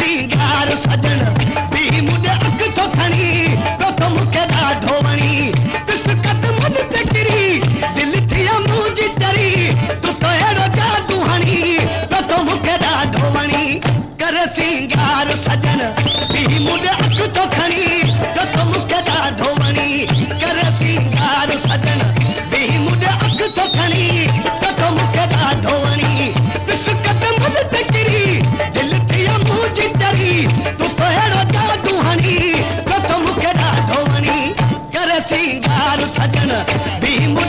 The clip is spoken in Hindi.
सीगार सजण पी मुंहिंजे अखि थो खणी दोस्त मूंखे ॾाढो वणी पिसकत मुंह ते किरी दिलि थी मुंहिंजी तरी तूं त तो अहिड़ो जादू हणी दोस्त मूंखे ॾाढो वणी कर सिंगार सजन पी मुंहिंजे सघण